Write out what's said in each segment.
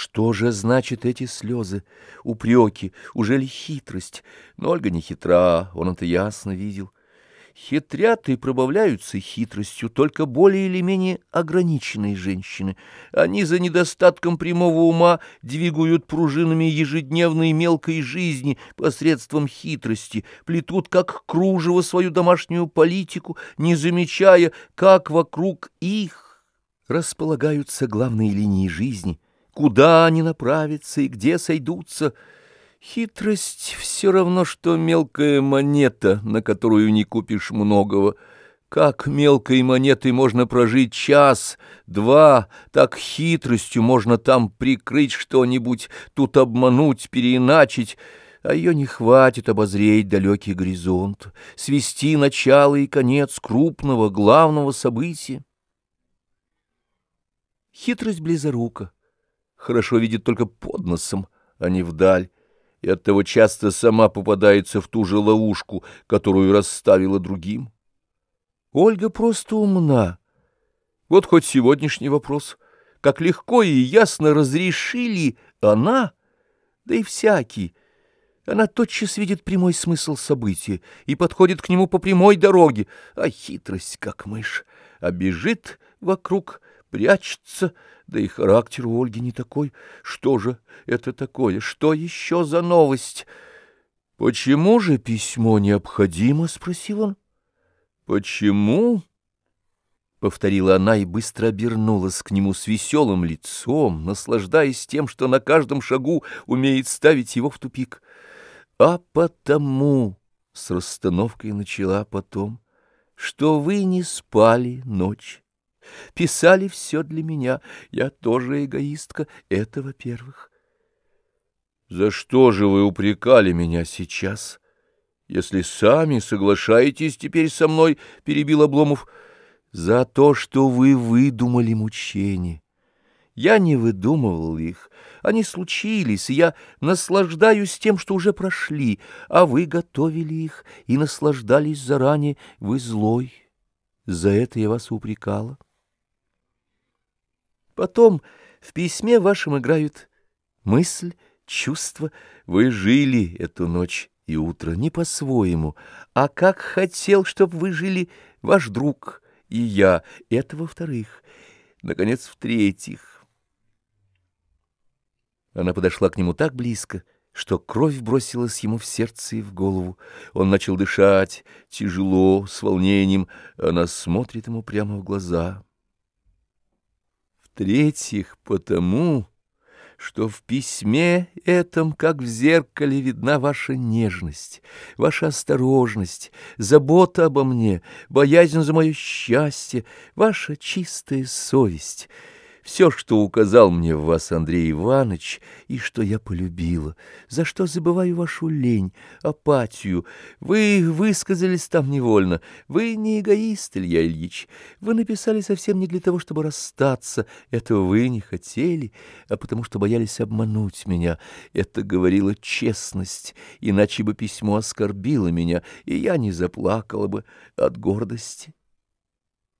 Что же значит эти слезы, упреки, уже ли хитрость? Но Ольга не хитра, он это ясно видел. Хитрят и пробавляются хитростью только более или менее ограниченные женщины. Они за недостатком прямого ума двигают пружинами ежедневной мелкой жизни посредством хитрости, плетут как кружево свою домашнюю политику, не замечая, как вокруг их располагаются главные линии жизни, куда они направятся и где сойдутся — Хитрость все равно, что мелкая монета, на которую не купишь многого. Как мелкой монетой можно прожить час, два, так хитростью можно там прикрыть что-нибудь, тут обмануть, переиначить, а ее не хватит обозреть далекий горизонт, свести начало и конец крупного главного события. Хитрость близорука, хорошо видит только под носом, а не вдаль и оттого часто сама попадается в ту же ловушку, которую расставила другим. Ольга просто умна. Вот хоть сегодняшний вопрос. Как легко и ясно разрешили она, да и всякий. Она тотчас видит прямой смысл события и подходит к нему по прямой дороге, а хитрость, как мышь, обежит вокруг, прячется, да и характер у Ольги не такой. Что же это такое? Что еще за новость? — Почему же письмо необходимо? — спросил он. — Почему? — повторила она и быстро обернулась к нему с веселым лицом, наслаждаясь тем, что на каждом шагу умеет ставить его в тупик. — А потому, — с расстановкой начала потом, — что вы не спали ночь писали все для меня. Я тоже эгоистка, это во-первых. За что же вы упрекали меня сейчас? Если сами соглашаетесь теперь со мной, — перебил Обломов, — за то, что вы выдумали мучения. Я не выдумывал их, они случились, и я наслаждаюсь тем, что уже прошли, а вы готовили их и наслаждались заранее, вы злой. За это я вас упрекала. Потом в письме вашем играют мысль, чувство. Вы жили эту ночь и утро не по-своему, а как хотел, чтобы вы жили ваш друг и я. Это во-вторых. Наконец, в-третьих. Она подошла к нему так близко, что кровь бросилась ему в сердце и в голову. Он начал дышать, тяжело, с волнением. Она смотрит ему прямо в глаза. В-третьих, потому, что в письме этом, как в зеркале, видна ваша нежность, ваша осторожность, забота обо мне, боязнь за мое счастье, ваша чистая совесть — все, что указал мне в вас Андрей Иванович, и что я полюбила, за что забываю вашу лень, апатию. Вы высказались там невольно. Вы не эгоист, Илья Ильич. Вы написали совсем не для того, чтобы расстаться. Этого вы не хотели, а потому что боялись обмануть меня. Это говорила честность, иначе бы письмо оскорбило меня, и я не заплакала бы от гордости.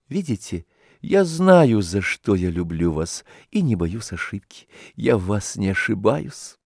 Видите, — я знаю, за что я люблю вас, и не боюсь ошибки. Я в вас не ошибаюсь.